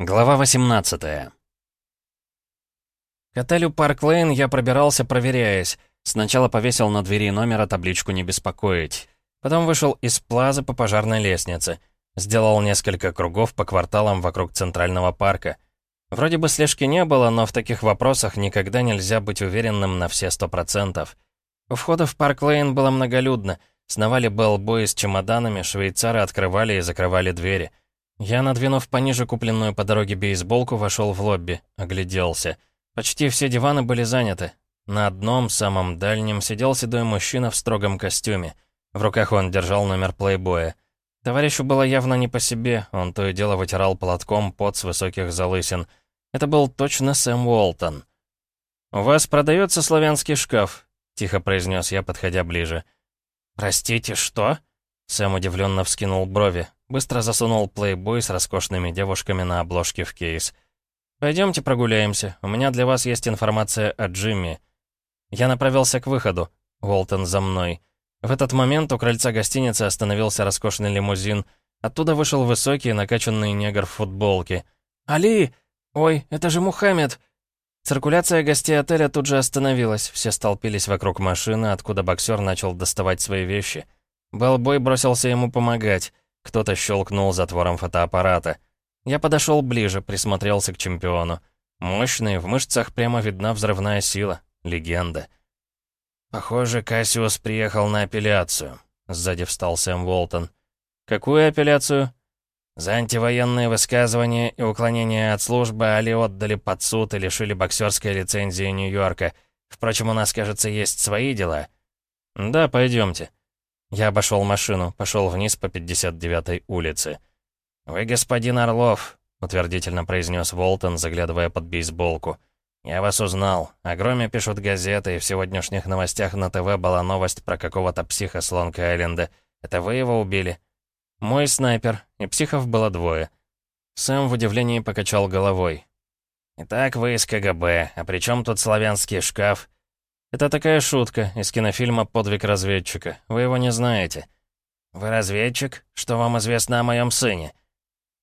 Глава 18 К отелю Парк Лейн я пробирался, проверяясь. Сначала повесил на двери номера табличку «Не беспокоить». Потом вышел из Плазы по пожарной лестнице. Сделал несколько кругов по кварталам вокруг Центрального парка. Вроде бы слежки не было, но в таких вопросах никогда нельзя быть уверенным на все сто процентов. У входа в Парк Лейн было многолюдно. Сновали беллбои с чемоданами, швейцары открывали и закрывали двери. Я, надвинув пониже купленную по дороге бейсболку, вошел в лобби, огляделся. Почти все диваны были заняты. На одном, самом дальнем, сидел седой мужчина в строгом костюме. В руках он держал номер плейбоя. Товарищу было явно не по себе, он то и дело вытирал платком пот с высоких залысин. Это был точно Сэм Уолтон. «У вас продается славянский шкаф», — тихо произнес я, подходя ближе. «Простите, что?» Сэм удивленно вскинул брови, быстро засунул плейбой с роскошными девушками на обложке в кейс. «Пойдемте прогуляемся, у меня для вас есть информация о Джимми». Я направился к выходу, Уолтон за мной. В этот момент у крыльца гостиницы остановился роскошный лимузин. Оттуда вышел высокий, накачанный негр в футболке. «Али! Ой, это же Мухаммед!» Циркуляция гостей отеля тут же остановилась. Все столпились вокруг машины, откуда боксер начал доставать свои вещи. Белбой бросился ему помогать. Кто-то щелкнул затвором фотоаппарата. Я подошел ближе, присмотрелся к чемпиону. Мощный, в мышцах прямо видна взрывная сила. Легенда. «Похоже, Кассиус приехал на апелляцию», — сзади встал Сэм Уолтон. «Какую апелляцию?» «За антивоенные высказывания и уклонение от службы Али отдали под суд и лишили боксерской лицензии Нью-Йорка. Впрочем, у нас, кажется, есть свои дела». «Да, пойдемте». Я обошел машину, пошел вниз по 59-й улице. «Вы господин Орлов», — утвердительно произнес Волтон, заглядывая под бейсболку. «Я вас узнал. О громе пишут газеты, и в сегодняшних новостях на ТВ была новость про какого-то психа с Лонг-Айленда. Это вы его убили?» «Мой снайпер, и психов было двое». Сэм в удивлении покачал головой. «Итак, вы из КГБ. А при чем тут славянский шкаф?» «Это такая шутка из кинофильма «Подвиг разведчика». Вы его не знаете». «Вы разведчик? Что вам известно о моем сыне?»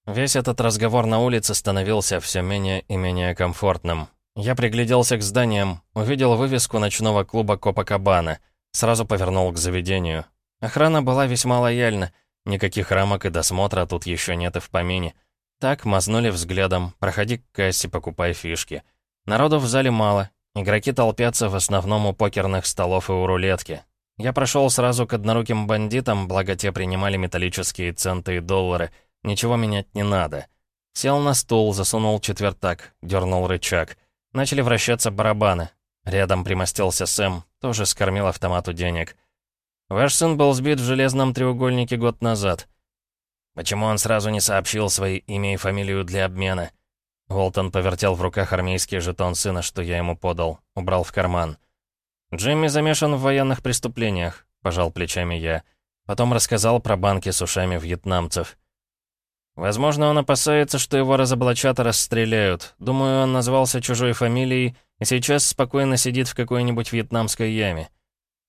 Весь этот разговор на улице становился все менее и менее комфортным. Я пригляделся к зданиям, увидел вывеску ночного клуба Копакабана. Сразу повернул к заведению. Охрана была весьма лояльна. Никаких рамок и досмотра тут еще нет и в помине. Так, мазнули взглядом. Проходи к кассе, покупай фишки. Народу в зале мало. Игроки толпятся в основном у покерных столов и у рулетки. Я прошел сразу к одноруким бандитам, благо те принимали металлические центы и доллары. Ничего менять не надо. Сел на стул, засунул четвертак, дернул рычаг — Начали вращаться барабаны. Рядом примостился Сэм, тоже скормил автомату денег. «Ваш сын был сбит в железном треугольнике год назад». «Почему он сразу не сообщил свои имя и фамилию для обмена?» Уолтон повертел в руках армейский жетон сына, что я ему подал. Убрал в карман. «Джимми замешан в военных преступлениях», — пожал плечами я. Потом рассказал про банки с ушами вьетнамцев. Возможно, он опасается, что его разоблачат и расстреляют. Думаю, он назвался чужой фамилией и сейчас спокойно сидит в какой-нибудь вьетнамской яме.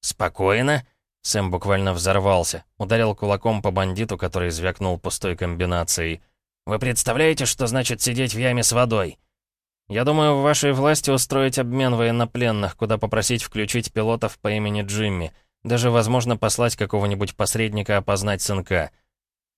«Спокойно?» Сэм буквально взорвался. Ударил кулаком по бандиту, который звякнул пустой комбинацией. «Вы представляете, что значит сидеть в яме с водой?» «Я думаю, в вашей власти устроить обмен военнопленных, куда попросить включить пилотов по имени Джимми. Даже, возможно, послать какого-нибудь посредника опознать сынка».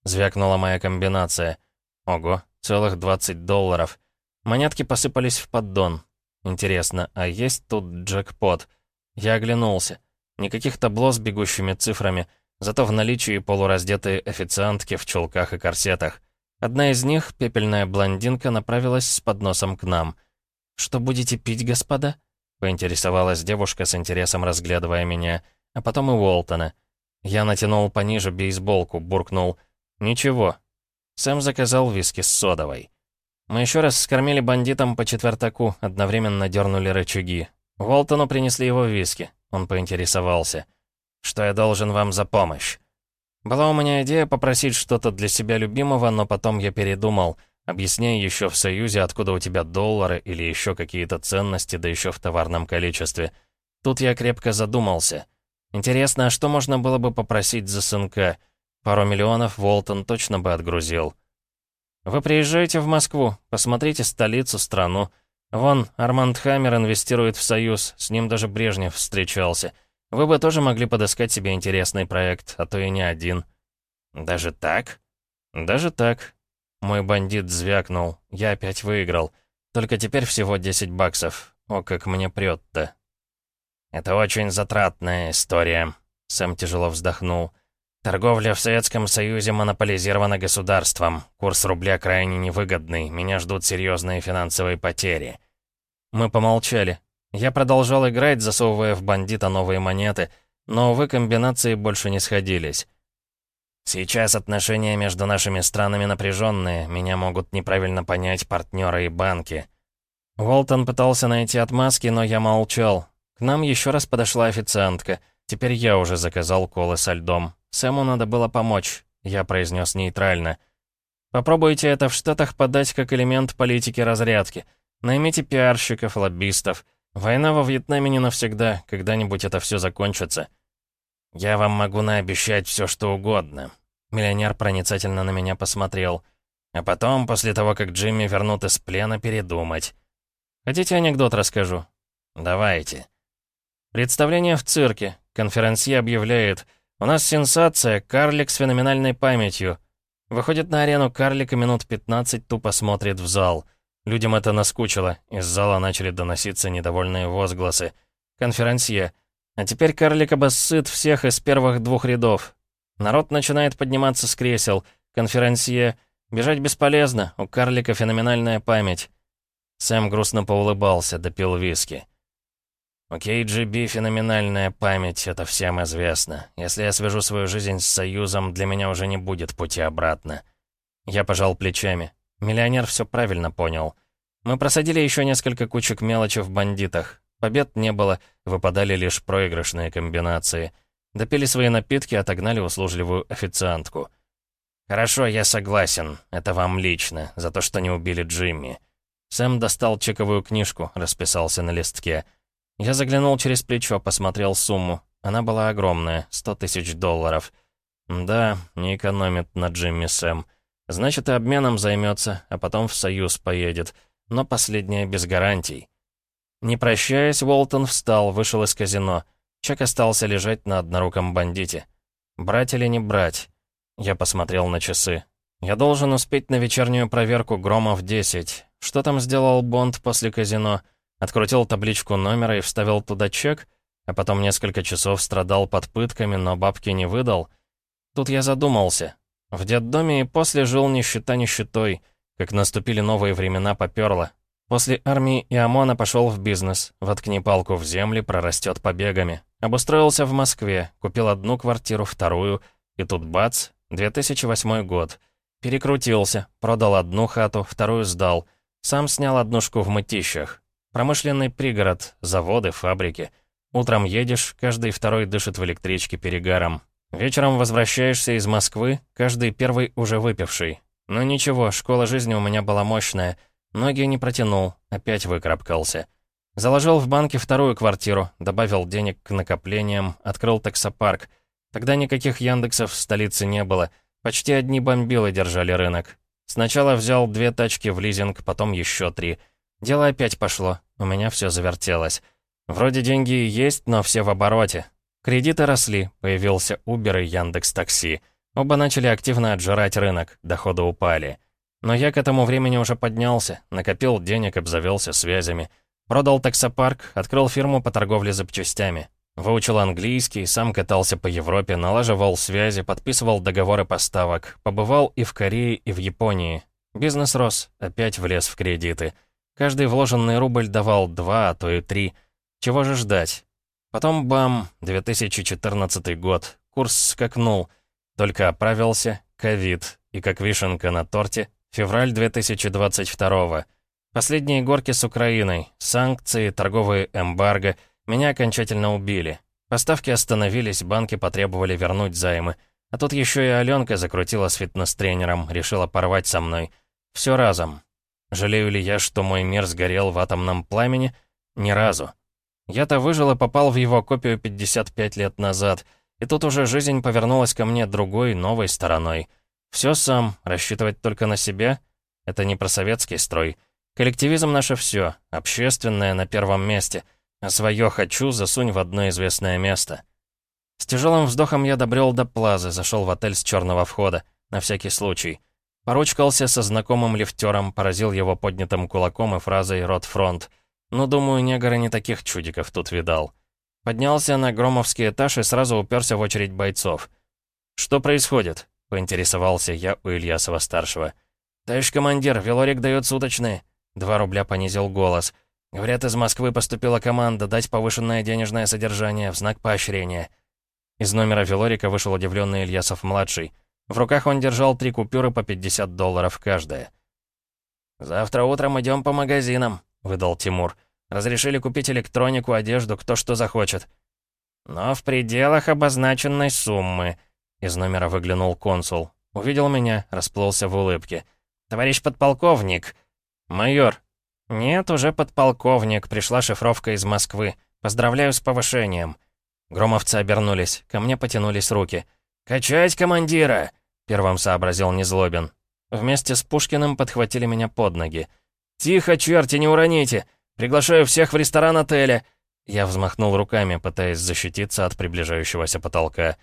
Звякнула моя комбинация. Ого, целых 20 долларов. Монетки посыпались в поддон. Интересно, а есть тут джекпот? Я оглянулся. Никаких табло с бегущими цифрами, зато в наличии полураздетые официантки в чулках и корсетах. Одна из них, пепельная блондинка, направилась с подносом к нам. «Что будете пить, господа?» — поинтересовалась девушка с интересом, разглядывая меня, а потом и Уолтона. Я натянул пониже бейсболку, буркнул — «Ничего». Сэм заказал виски с содовой. Мы еще раз скормили бандитам по четвертаку, одновременно дернули рычаги. Волтону принесли его виски. Он поинтересовался. «Что я должен вам за помощь?» Была у меня идея попросить что-то для себя любимого, но потом я передумал. Объясняй еще в Союзе, откуда у тебя доллары или еще какие-то ценности, да еще в товарном количестве. Тут я крепко задумался. Интересно, а что можно было бы попросить за сынка? Пару миллионов Волтон точно бы отгрузил. Вы приезжаете в Москву, посмотрите столицу, страну. Вон, Арманд Хаммер инвестирует в Союз, с ним даже Брежнев встречался. Вы бы тоже могли подыскать себе интересный проект, а то и не один». «Даже так?» «Даже так». Мой бандит звякнул. Я опять выиграл. Только теперь всего 10 баксов. О, как мне прет-то. «Это очень затратная история», — Сэм тяжело вздохнул. «Торговля в Советском Союзе монополизирована государством. Курс рубля крайне невыгодный. Меня ждут серьезные финансовые потери». Мы помолчали. Я продолжал играть, засовывая в бандита новые монеты, но, увы, комбинации больше не сходились. «Сейчас отношения между нашими странами напряженные. Меня могут неправильно понять партнеры и банки». Уолтон пытался найти отмазки, но я молчал. К нам еще раз подошла официантка. Теперь я уже заказал колы со льдом. Сэму надо было помочь, я произнес нейтрально. Попробуйте это в Штатах подать как элемент политики разрядки. Наймите пиарщиков, лоббистов. Война во Вьетнаме не навсегда, когда-нибудь это все закончится. Я вам могу наобещать все, что угодно. Миллионер проницательно на меня посмотрел. А потом, после того, как Джимми вернут из плена, передумать. Хотите анекдот расскажу? Давайте. Представление в цирке. Конферансье объявляет. У нас сенсация, карлик с феноменальной памятью. Выходит на арену карлик и минут 15 тупо смотрит в зал. Людям это наскучило. Из зала начали доноситься недовольные возгласы. Конферансье. А теперь карлик обоссыт всех из первых двух рядов. Народ начинает подниматься с кресел. Конферансье. Бежать бесполезно, у карлика феноменальная память. Сэм грустно поулыбался, допил виски. У KGB феноменальная память, это всем известно. Если я свяжу свою жизнь с Союзом, для меня уже не будет пути обратно. Я пожал плечами. Миллионер все правильно понял. Мы просадили еще несколько кучек мелочи в бандитах. Побед не было, выпадали лишь проигрышные комбинации. Допили свои напитки, отогнали услужливую официантку. «Хорошо, я согласен. Это вам лично, за то, что не убили Джимми». Сэм достал чековую книжку, расписался на листке — я заглянул через плечо, посмотрел сумму. Она была огромная, 100 тысяч долларов. Да, не экономит на Джимми Сэм. Значит, и обменом займется, а потом в Союз поедет. Но последнее без гарантий. Не прощаясь, Уолтон встал, вышел из казино. Чек остался лежать на одноруком бандите. Брать или не брать? Я посмотрел на часы. Я должен успеть на вечернюю проверку Грома в 10. Что там сделал Бонд после казино? Открутил табличку номера и вставил туда чек, а потом несколько часов страдал под пытками, но бабки не выдал. Тут я задумался. В детдоме и после жил нищета нищетой. Как наступили новые времена, поперло. После армии и ОМОНа пошел в бизнес. Воткни палку в землю, прорастет побегами. Обустроился в Москве, купил одну квартиру, вторую, и тут бац, 2008 год. Перекрутился, продал одну хату, вторую сдал. Сам снял однушку в Мытищах. Промышленный пригород, заводы, фабрики. Утром едешь, каждый второй дышит в электричке перегаром. Вечером возвращаешься из Москвы, каждый первый уже выпивший. Но ничего, школа жизни у меня была мощная. Ноги не протянул, опять выкрапкался. Заложил в банке вторую квартиру, добавил денег к накоплениям, открыл таксопарк. Тогда никаких Яндексов в столице не было. Почти одни бомбилы держали рынок. Сначала взял две тачки в лизинг, потом еще три — Дело опять пошло. У меня все завертелось. Вроде деньги и есть, но все в обороте. Кредиты росли, появился Uber и Яндекс Такси. Оба начали активно отжирать рынок, доходы упали. Но я к этому времени уже поднялся, накопил денег, обзавелся связями. Продал таксопарк, открыл фирму по торговле запчастями. Выучил английский, сам катался по Европе, налаживал связи, подписывал договоры поставок. Побывал и в Корее, и в Японии. Бизнес рос, опять влез в кредиты. Каждый вложенный рубль давал два, а то и три. Чего же ждать? Потом бам, 2014 год. Курс скакнул. Только оправился, ковид. И как вишенка на торте, февраль 2022 Последние горки с Украиной, санкции, торговые эмбарго. Меня окончательно убили. Поставки остановились, банки потребовали вернуть займы. А тут еще и Аленка закрутила с фитнес-тренером, решила порвать со мной. Все разом. Жалею ли я, что мой мир сгорел в атомном пламени? Ни разу. Я-то выжил и попал в его копию 55 лет назад, и тут уже жизнь повернулась ко мне другой, новой стороной. Все сам, рассчитывать только на себя? Это не про советский строй. Коллективизм наше все, общественное на первом месте. А свое «хочу» засунь в одно известное место. С тяжелым вздохом я добрел до плазы, зашел в отель с черного входа, на всякий случай. Поручкался со знакомым лифтером, поразил его поднятым кулаком и фразой «Рот фронт». Но, думаю, негр не таких чудиков тут видал. Поднялся на громовский этаж и сразу уперся в очередь бойцов. «Что происходит?» — поинтересовался я у Ильясова-старшего. «Товарищ командир, Велорик дает суточные». Два рубля понизил голос. «Говорят, из Москвы поступила команда дать повышенное денежное содержание в знак поощрения». Из номера Велорика вышел удивленный Ильясов-младший. В руках он держал три купюры по 50 долларов каждая. «Завтра утром идем по магазинам», — выдал Тимур. «Разрешили купить электронику, одежду, кто что захочет». «Но в пределах обозначенной суммы», — из номера выглянул консул. Увидел меня, расплылся в улыбке. «Товарищ подполковник!» «Майор!» «Нет, уже подполковник, пришла шифровка из Москвы. Поздравляю с повышением». Громовцы обернулись, ко мне потянулись руки. «Качать командира!» — первым сообразил Незлобин. Вместе с Пушкиным подхватили меня под ноги. «Тихо, черти, не уроните! Приглашаю всех в ресторан отеля!» Я взмахнул руками, пытаясь защититься от приближающегося потолка.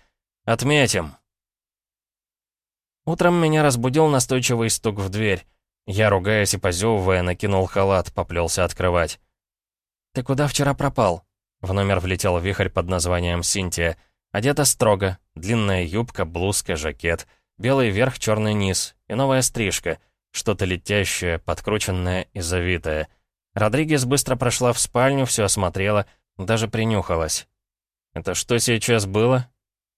«Отметим!» Утром меня разбудил настойчивый стук в дверь. Я, ругаясь и позевывая, накинул халат, поплелся открывать. «Ты куда вчера пропал?» В номер влетел вихрь под названием «Синтия». Одета строго, длинная юбка, блузка, жакет, белый верх, черный низ и новая стрижка, что-то летящее, подкрученное и завитое. Родригес быстро прошла в спальню, все осмотрела, даже принюхалась. «Это что сейчас было?»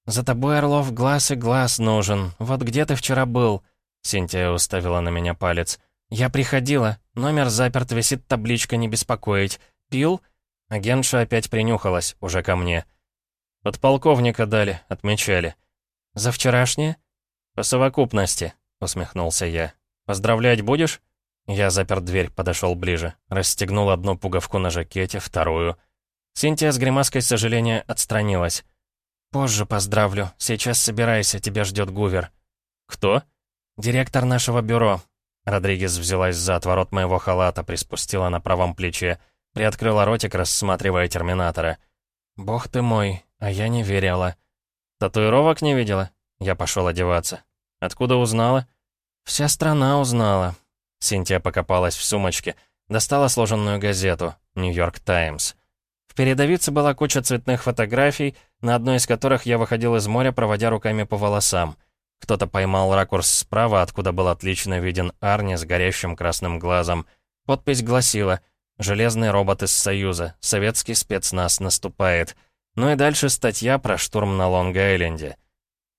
«За тобой, Орлов, глаз и глаз нужен. Вот где ты вчера был?» Синтия уставила на меня палец. «Я приходила. Номер заперт, висит табличка «Не беспокоить». Пил?» Агентша опять принюхалась, уже ко мне. «Подполковника дали, отмечали». «За вчерашнее?» «По совокупности», — усмехнулся я. «Поздравлять будешь?» Я запер дверь, подошел ближе. Расстегнул одну пуговку на жакете, вторую. Синтия с гримаской сожаления отстранилась. «Позже поздравлю. Сейчас собирайся, тебя ждет Гувер». «Кто?» «Директор нашего бюро». Родригес взялась за отворот моего халата, приспустила на правом плече. Приоткрыла ротик, рассматривая терминатора. «Бог ты мой, а я не верила». «Татуировок не видела?» Я пошел одеваться. «Откуда узнала?» «Вся страна узнала». Синтия покопалась в сумочке, достала сложенную газету «Нью-Йорк Таймс». В передовице была куча цветных фотографий, на одной из которых я выходил из моря, проводя руками по волосам. Кто-то поймал ракурс справа, откуда был отлично виден Арни с горящим красным глазом. Подпись гласила Железный робот из Союза. Советский спецназ наступает. Ну и дальше статья про штурм на Лонг-Айленде.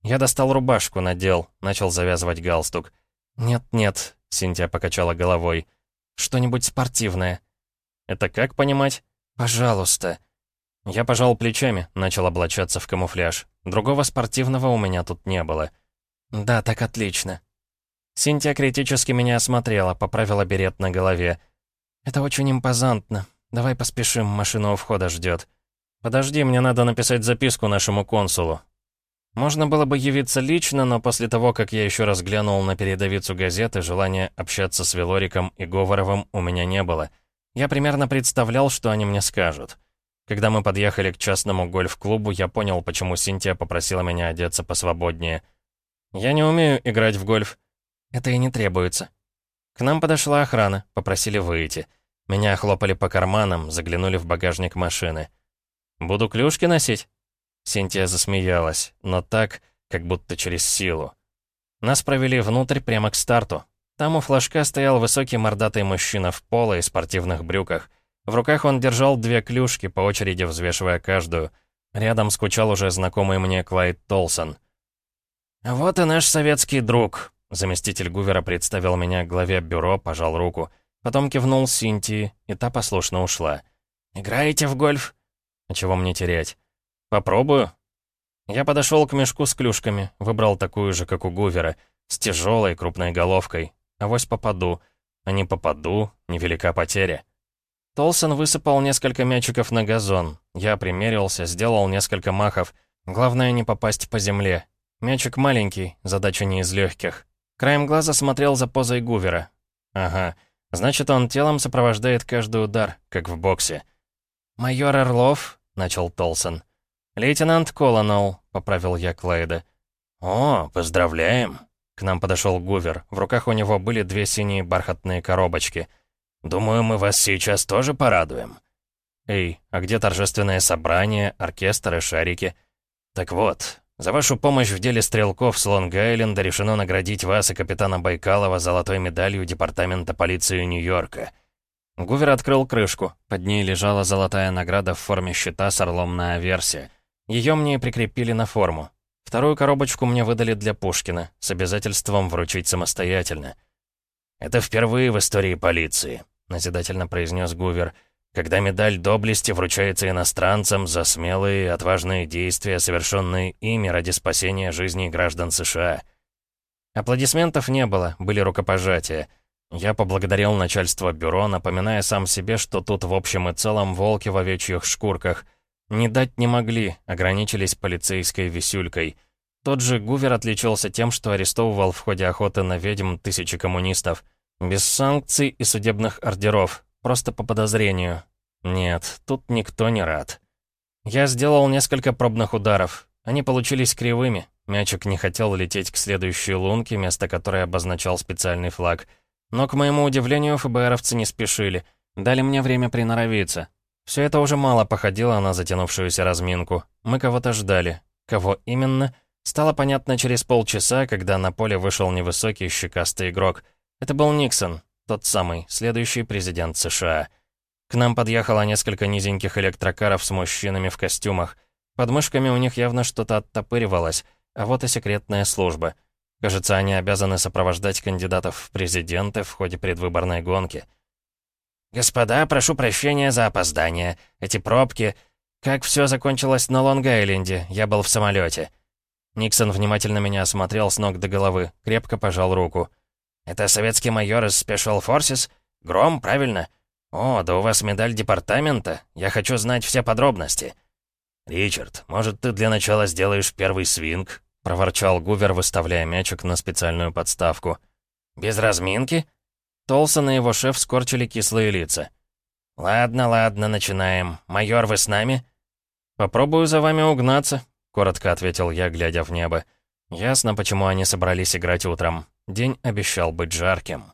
Я достал рубашку, надел, начал завязывать галстук. «Нет-нет», — Синтия покачала головой. «Что-нибудь спортивное». «Это как понимать?» «Пожалуйста». Я пожал плечами, начал облачаться в камуфляж. Другого спортивного у меня тут не было. «Да, так отлично». Синтия критически меня осмотрела, поправила берет на голове. «Это очень импозантно. Давай поспешим, машина у входа ждет. «Подожди, мне надо написать записку нашему консулу». Можно было бы явиться лично, но после того, как я еще раз глянул на передовицу газеты, желания общаться с Велориком и Говоровым у меня не было. Я примерно представлял, что они мне скажут. Когда мы подъехали к частному гольф-клубу, я понял, почему Синтия попросила меня одеться посвободнее. «Я не умею играть в гольф». «Это и не требуется», к нам подошла охрана, попросили выйти. Меня хлопали по карманам, заглянули в багажник машины. «Буду клюшки носить?» Синтия засмеялась, но так, как будто через силу. Нас провели внутрь прямо к старту. Там у флажка стоял высокий мордатый мужчина в поло и спортивных брюках. В руках он держал две клюшки, по очереди взвешивая каждую. Рядом скучал уже знакомый мне Клайд Толсон. «Вот и наш советский друг», Заместитель Гувера представил меня главе бюро, пожал руку. Потом кивнул Синтии, и та послушно ушла. «Играете в гольф?» «А чего мне терять?» «Попробую». Я подошел к мешку с клюшками, выбрал такую же, как у Гувера, с тяжелой крупной головкой. Авось попаду. А не попаду, невелика потеря. Толсон высыпал несколько мячиков на газон. Я примерился, сделал несколько махов. Главное не попасть по земле. Мячик маленький, задача не из легких. Краем глаза смотрел за позой Гувера. Ага. Значит, он телом сопровождает каждый удар, как в боксе. «Майор Орлов», — начал Толсон. «Лейтенант Колонол», — поправил я Клайда. «О, поздравляем!» К нам подошел Гувер. В руках у него были две синие бархатные коробочки. «Думаю, мы вас сейчас тоже порадуем». «Эй, а где торжественное собрание, оркестр и шарики?» «Так вот, за вашу помощь в деле стрелков с Лонг-Айленда решено наградить вас и капитана Байкалова золотой медалью Департамента полиции Нью-Йорка». Гувер открыл крышку. Под ней лежала золотая награда в форме щита с орлом на аверсе. Ее мне прикрепили на форму. Вторую коробочку мне выдали для Пушкина, с обязательством вручить самостоятельно. «Это впервые в истории полиции», — назидательно произнес Гувер, «когда медаль доблести вручается иностранцам за смелые и отважные действия, совершенные ими ради спасения жизни граждан США». Аплодисментов не было, были рукопожатия — я поблагодарил начальство бюро, напоминая сам себе, что тут в общем и целом волки в овечьих шкурках. Не дать не могли, ограничились полицейской висюлькой. Тот же Гувер отличился тем, что арестовывал в ходе охоты на ведьм тысячи коммунистов. Без санкций и судебных ордеров, просто по подозрению. Нет, тут никто не рад. Я сделал несколько пробных ударов. Они получились кривыми. Мячик не хотел лететь к следующей лунке, место которой обозначал специальный флаг — но, к моему удивлению, ФБРовцы не спешили. Дали мне время приноровиться. Все это уже мало походило на затянувшуюся разминку. Мы кого-то ждали. Кого именно? Стало понятно через полчаса, когда на поле вышел невысокий щекастый игрок. Это был Никсон, тот самый, следующий президент США. К нам подъехало несколько низеньких электрокаров с мужчинами в костюмах. Под мышками у них явно что-то оттопыривалось, а вот и секретная служба — Кажется, они обязаны сопровождать кандидатов в президенты в ходе предвыборной гонки. «Господа, прошу прощения за опоздание. Эти пробки... Как все закончилось на Лонг-Айленде? Я был в самолете. Никсон внимательно меня осмотрел с ног до головы, крепко пожал руку. «Это советский майор из Special Forces? Гром, правильно? О, да у вас медаль департамента. Я хочу знать все подробности». «Ричард, может, ты для начала сделаешь первый свинг?» — проворчал Гувер, выставляя мячик на специальную подставку. «Без разминки?» Толсон и его шеф скорчили кислые лица. «Ладно, ладно, начинаем. Майор, вы с нами?» «Попробую за вами угнаться», — коротко ответил я, глядя в небо. «Ясно, почему они собрались играть утром. День обещал быть жарким».